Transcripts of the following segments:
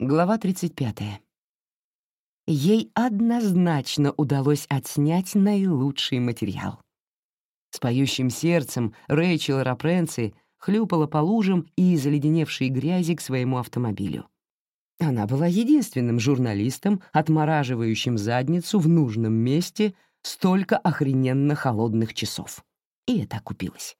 Глава 35. Ей однозначно удалось отснять наилучший материал. С поющим сердцем Рэйчел Рапренци хлюпала по лужам и заледеневшей грязи к своему автомобилю. Она была единственным журналистом, отмораживающим задницу в нужном месте столько охрененно холодных часов. И это окупилось.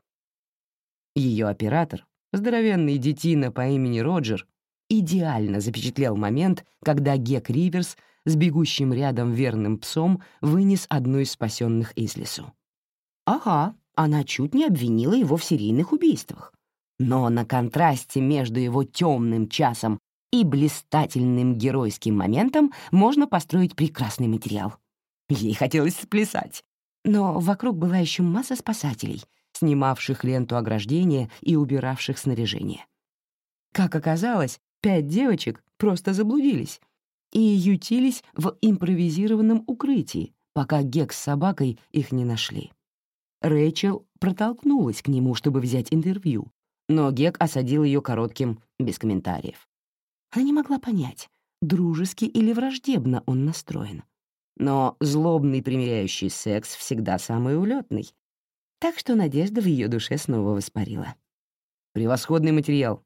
Ее оператор, здоровенный детина по имени Роджер, идеально запечатлел момент, когда Гек Риверс с бегущим рядом верным псом вынес одну из спасенных из лесу. Ага, она чуть не обвинила его в серийных убийствах. Но на контрасте между его темным часом и блистательным геройским моментом можно построить прекрасный материал. Ей хотелось сплясать. Но вокруг была еще масса спасателей, снимавших ленту ограждения и убиравших снаряжение. Как оказалось, пять девочек просто заблудились и ютились в импровизированном укрытии, пока Гек с собакой их не нашли. Рэйчел протолкнулась к нему, чтобы взять интервью, но Гек осадил ее коротким, без комментариев. Она не могла понять, дружески или враждебно он настроен. Но злобный примиряющий секс всегда самый улетный, так что надежда в ее душе снова воспарила. «Превосходный материал.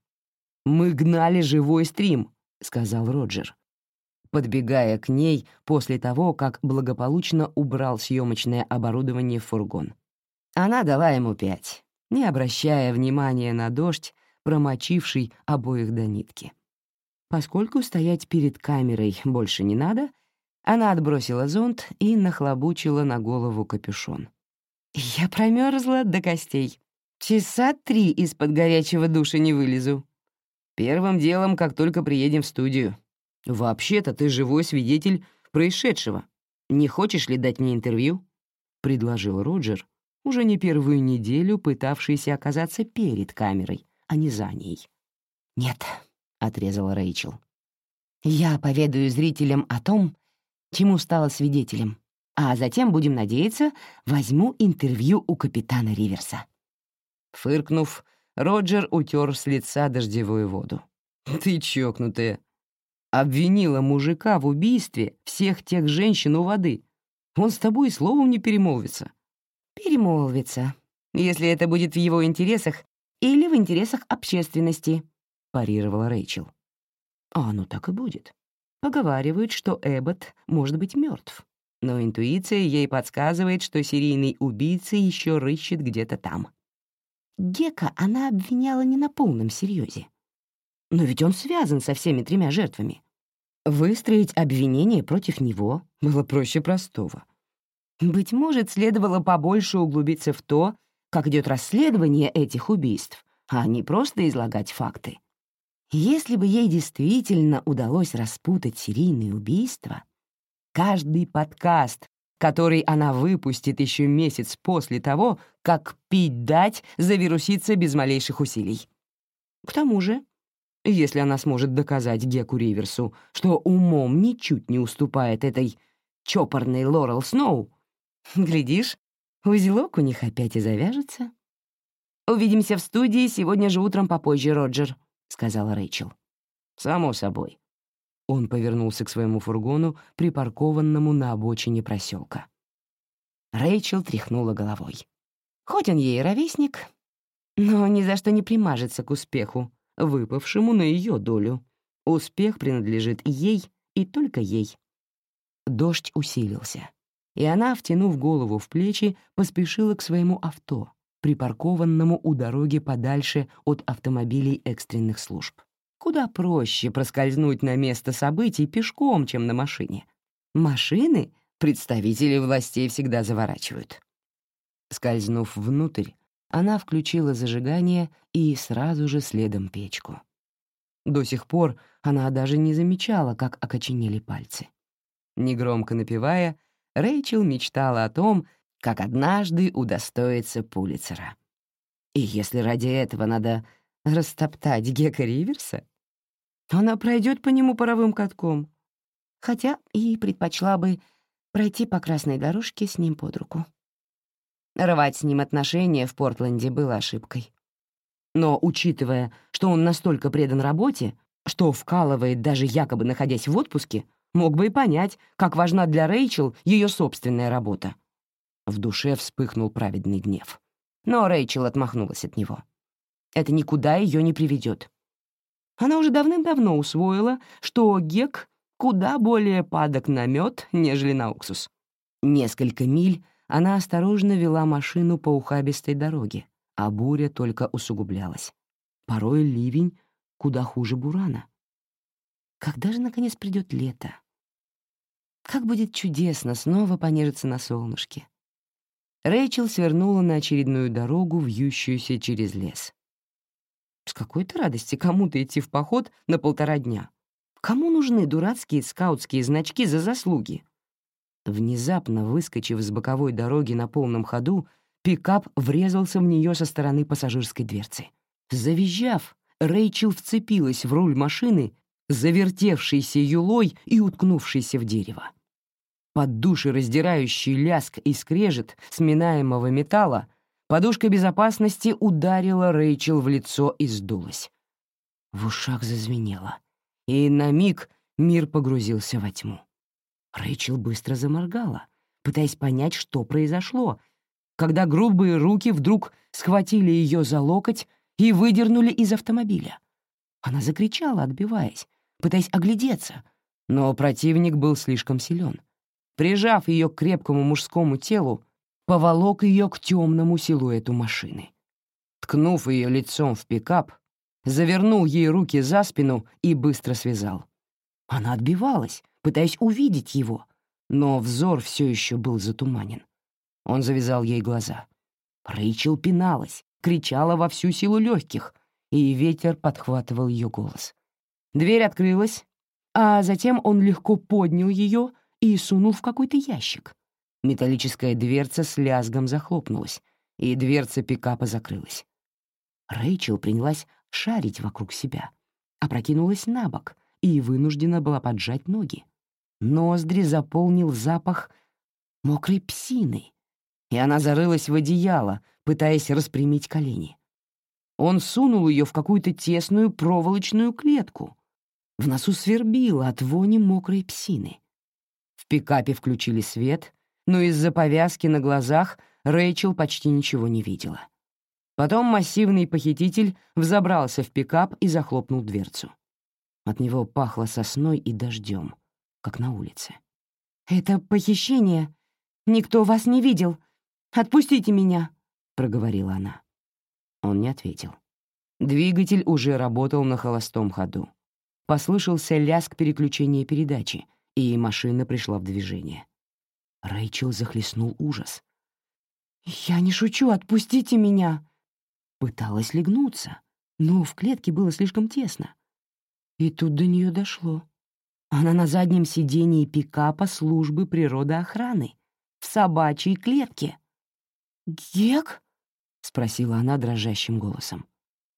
Мы гнали живой стрим», — сказал Роджер, подбегая к ней после того, как благополучно убрал съемочное оборудование в фургон. Она дала ему пять, не обращая внимания на дождь, промочивший обоих до нитки. Поскольку стоять перед камерой больше не надо, она отбросила зонт и нахлобучила на голову капюшон. «Я промерзла до костей. Часа три из-под горячего душа не вылезу. Первым делом, как только приедем в студию. Вообще-то ты живой свидетель происшедшего. Не хочешь ли дать мне интервью?» — предложил Роджер, уже не первую неделю пытавшийся оказаться перед камерой, а не за ней. «Нет», — отрезала Рэйчел. «Я поведаю зрителям о том, чему стала свидетелем, а затем, будем надеяться, возьму интервью у капитана Риверса». Фыркнув, Роджер утер с лица дождевую воду. «Ты чокнутая. Обвинила мужика в убийстве всех тех женщин у воды. Он с тобой словом не перемолвится перемолвится, если это будет в его интересах или в интересах общественности», — парировала Рэйчел. «А оно так и будет. Поговаривают, что Эббот может быть мертв, но интуиция ей подсказывает, что серийный убийца еще рыщет где-то там». Гека она обвиняла не на полном серьезе. Но ведь он связан со всеми тремя жертвами. Выстроить обвинение против него было проще простого. Быть может, следовало побольше углубиться в то, как идет расследование этих убийств, а не просто излагать факты. Если бы ей действительно удалось распутать серийные убийства, каждый подкаст, который она выпустит еще месяц после того, как пить дать завирусится без малейших усилий. К тому же, если она сможет доказать Геку Риверсу, что умом ничуть не уступает этой чопорной Лорел Сноу, Глядишь, узелок у них опять и завяжется. «Увидимся в студии сегодня же утром попозже, Роджер», — сказала Рэйчел. «Само собой». Он повернулся к своему фургону, припаркованному на обочине проселка. Рэйчел тряхнула головой. Хоть он ей ровесник, но ни за что не примажется к успеху, выпавшему на ее долю. Успех принадлежит ей и только ей. Дождь усилился и она, втянув голову в плечи, поспешила к своему авто, припаркованному у дороги подальше от автомобилей экстренных служб. Куда проще проскользнуть на место событий пешком, чем на машине. Машины представители властей всегда заворачивают. Скользнув внутрь, она включила зажигание и сразу же следом печку. До сих пор она даже не замечала, как окоченели пальцы. Негромко напевая, Рэйчел мечтала о том, как однажды удостоится Пулицера. И если ради этого надо растоптать Гека Риверса, она пройдет по нему паровым катком, хотя и предпочла бы пройти по красной дорожке с ним под руку. Рвать с ним отношения в Портленде было ошибкой. Но, учитывая, что он настолько предан работе, что вкалывает, даже якобы находясь в отпуске, мог бы и понять, как важна для Рэйчел ее собственная работа. В душе вспыхнул праведный гнев. Но Рэйчел отмахнулась от него. Это никуда ее не приведет. Она уже давным-давно усвоила, что Гек куда более падок на мед, нежели на уксус. Несколько миль она осторожно вела машину по ухабистой дороге, а буря только усугублялась. Порой ливень куда хуже бурана. Когда же, наконец, придет лето? Как будет чудесно снова понежиться на солнышке. Рэйчел свернула на очередную дорогу, вьющуюся через лес. С какой-то радости кому-то идти в поход на полтора дня. Кому нужны дурацкие скаутские значки за заслуги? Внезапно, выскочив с боковой дороги на полном ходу, пикап врезался в нее со стороны пассажирской дверцы. Завизжав, Рэйчел вцепилась в руль машины, завертевшейся юлой и уткнувшейся в дерево. Под душераздирающий ляск и скрежет сминаемого металла подушка безопасности ударила Рэйчел в лицо и сдулась. В ушах зазвенело, и на миг мир погрузился во тьму. Рэйчел быстро заморгала, пытаясь понять, что произошло, когда грубые руки вдруг схватили ее за локоть и выдернули из автомобиля. Она закричала, отбиваясь, пытаясь оглядеться, но противник был слишком силен. Прижав ее к крепкому мужскому телу, поволок ее к темному силуэту машины. Ткнув ее лицом в пикап, завернул ей руки за спину и быстро связал. Она отбивалась, пытаясь увидеть его, но взор все еще был затуманен. Он завязал ей глаза. Рэйчел пиналась, кричала во всю силу легких, и ветер подхватывал ее голос. Дверь открылась, а затем он легко поднял ее и сунул в какой-то ящик. Металлическая дверца с лязгом захлопнулась, и дверца пикапа закрылась. Рэйчел принялась шарить вокруг себя, опрокинулась на бок и вынуждена была поджать ноги. Ноздри заполнил запах мокрой псины, и она зарылась в одеяло, пытаясь распрямить колени. Он сунул ее в какую-то тесную проволочную клетку. В носу свербило от вони мокрой псины. В пикапе включили свет, но из-за повязки на глазах Рэйчел почти ничего не видела. Потом массивный похититель взобрался в пикап и захлопнул дверцу. От него пахло сосной и дождем, как на улице. «Это похищение. Никто вас не видел. Отпустите меня!» — проговорила она. Он не ответил. Двигатель уже работал на холостом ходу. Послышался лязг переключения передачи, и машина пришла в движение. Рэйчел захлестнул ужас. «Я не шучу, отпустите меня!» Пыталась легнуться, но в клетке было слишком тесно. И тут до нее дошло. Она на заднем сидении пикапа службы природоохраны, в собачьей клетке. «Гек?» — спросила она дрожащим голосом.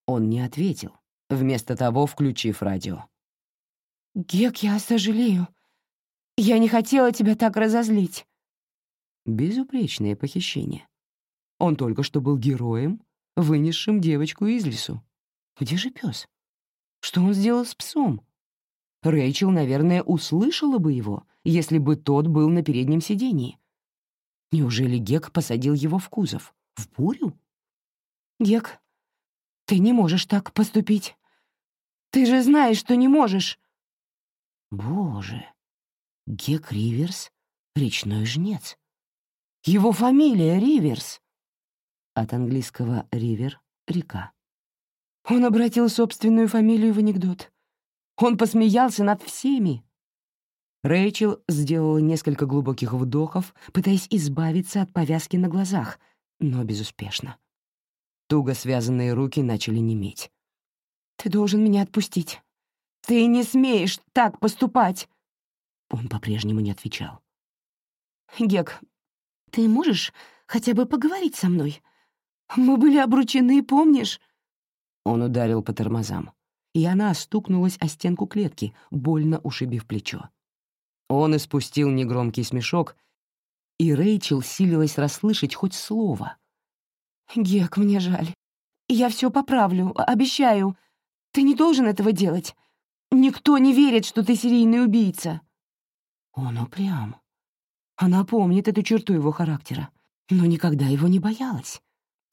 Он не ответил, вместо того включив радио. «Гек, я сожалею. Я не хотела тебя так разозлить». Безупречное похищение. Он только что был героем, вынесшим девочку из лесу. Где же пес? Что он сделал с псом? Рэйчел, наверное, услышала бы его, если бы тот был на переднем сидении. Неужели Гек посадил его в кузов? В бурю? Гек, ты не можешь так поступить. Ты же знаешь, что не можешь. Боже, Гек Риверс — речной жнец. Его фамилия Риверс. От английского «ривер» — река. Он обратил собственную фамилию в анекдот. Он посмеялся над всеми. Рэйчел сделала несколько глубоких вдохов, пытаясь избавиться от повязки на глазах, но безуспешно. Туго связанные руки начали неметь. «Ты должен меня отпустить. Ты не смеешь так поступать!» Он по-прежнему не отвечал. «Гек, ты можешь хотя бы поговорить со мной? Мы были обручены, помнишь?» Он ударил по тормозам, и она стукнулась о стенку клетки, больно ушибив плечо. Он испустил негромкий смешок, и Рэйчел силилась расслышать хоть слово. «Гек, мне жаль. Я все поправлю, обещаю. Ты не должен этого делать. Никто не верит, что ты серийный убийца». Он упрям. Она помнит эту черту его характера, но никогда его не боялась.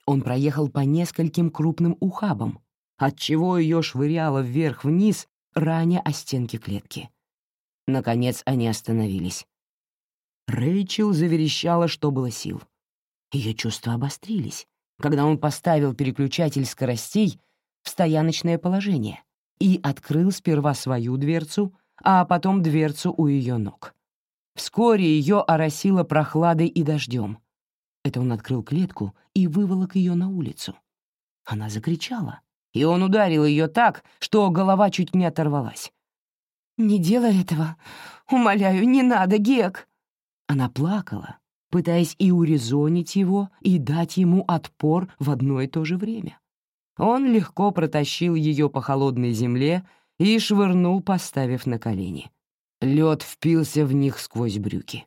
Он проехал по нескольким крупным ухабам, отчего ее швыряло вверх-вниз, раня о стенки клетки. Наконец они остановились. Рэйчел заверещала, что было сил. Ее чувства обострились, когда он поставил переключатель скоростей в стояночное положение и открыл сперва свою дверцу, а потом дверцу у ее ног. Вскоре ее оросило прохладой и дождем. Это он открыл клетку и выволок ее на улицу. Она закричала, и он ударил ее так, что голова чуть не оторвалась. «Не делай этого! Умоляю, не надо, Гек!» Она плакала, пытаясь и урезонить его, и дать ему отпор в одно и то же время. Он легко протащил ее по холодной земле и швырнул, поставив на колени. Лед впился в них сквозь брюки.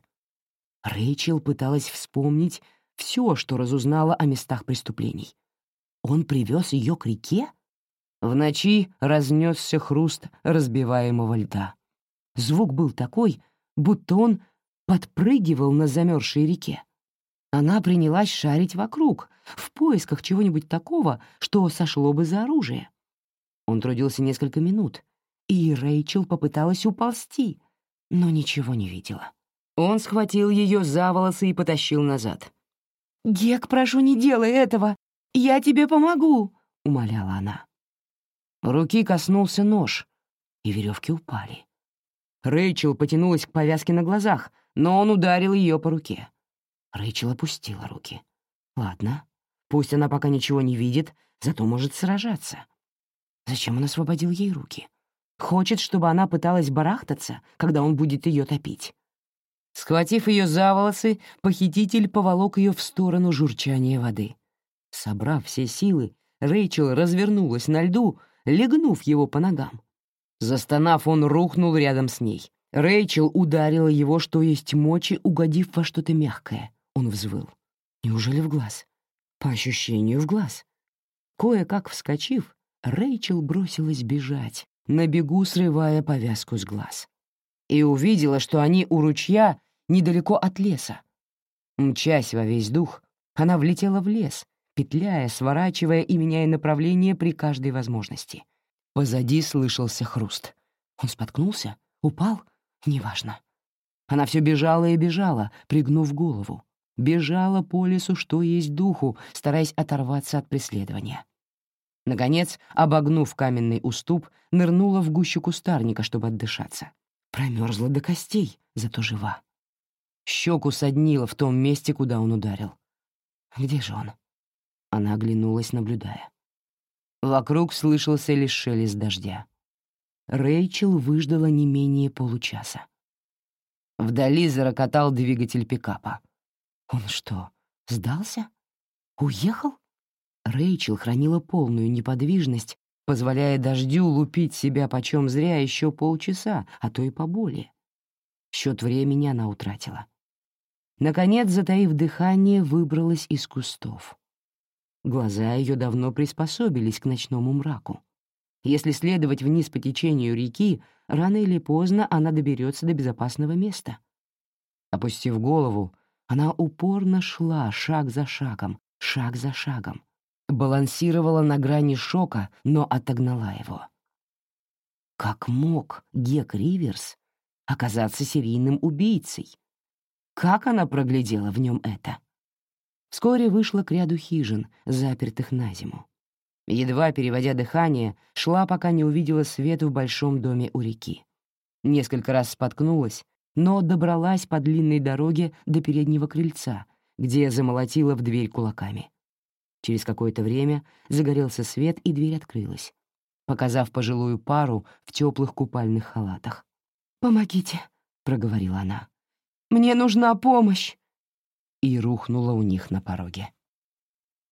Рэйчел пыталась вспомнить все, что разузнала о местах преступлений. Он привез ее к реке? В ночи разнесся хруст разбиваемого льда. Звук был такой, будто он подпрыгивал на замерзшей реке. Она принялась шарить вокруг, в поисках чего-нибудь такого, что сошло бы за оружие. Он трудился несколько минут, и Рэйчел попыталась уползти, но ничего не видела. Он схватил ее за волосы и потащил назад. «Гек, прошу, не делай этого! Я тебе помогу!» — умоляла она. Руки коснулся нож, и веревки упали. Рэйчел потянулась к повязке на глазах, но он ударил ее по руке. Рэйчел опустила руки. «Ладно, пусть она пока ничего не видит, зато может сражаться. Зачем он освободил ей руки? Хочет, чтобы она пыталась барахтаться, когда он будет ее топить. Схватив ее за волосы, похититель поволок ее в сторону журчания воды. Собрав все силы, Рэйчел развернулась на льду, легнув его по ногам. Застонав, он рухнул рядом с ней. Рэйчел ударила его, что есть мочи, угодив во что-то мягкое. Он взвыл. Неужели в глаз? По ощущению, в глаз. Кое-как вскочив, Рэйчел бросилась бежать, на бегу срывая повязку с глаз. И увидела, что они у ручья недалеко от леса. Мчась во весь дух, она влетела в лес, петляя, сворачивая и меняя направление при каждой возможности. Позади слышался хруст. Он споткнулся? Упал? Неважно. Она все бежала и бежала, пригнув голову. Бежала по лесу, что есть духу, стараясь оторваться от преследования. Наконец, обогнув каменный уступ, нырнула в гущу кустарника, чтобы отдышаться. Промерзла до костей, зато жива. Щеку соднила в том месте, куда он ударил. Где же он? Она оглянулась, наблюдая. Вокруг слышался лишь шелест дождя. Рэйчел выждала не менее получаса. Вдали зарокотал двигатель пикапа. Он что, сдался? Уехал? Рэйчел хранила полную неподвижность, позволяя дождю лупить себя почем зря еще полчаса, а то и поболее. Счет времени она утратила. Наконец, затаив дыхание, выбралась из кустов. Глаза ее давно приспособились к ночному мраку. Если следовать вниз по течению реки, рано или поздно она доберется до безопасного места. Опустив голову, она упорно шла шаг за шагом, шаг за шагом. Балансировала на грани шока, но отогнала его. Как мог Гек Риверс оказаться серийным убийцей? Как она проглядела в нем это? Вскоре вышла к ряду хижин, запертых на зиму. Едва переводя дыхание, шла, пока не увидела свет в большом доме у реки. Несколько раз споткнулась, но добралась по длинной дороге до переднего крыльца, где замолотила в дверь кулаками. Через какое-то время загорелся свет, и дверь открылась, показав пожилую пару в теплых купальных халатах. «Помогите», — проговорила она. «Мне нужна помощь!» И рухнула у них на пороге.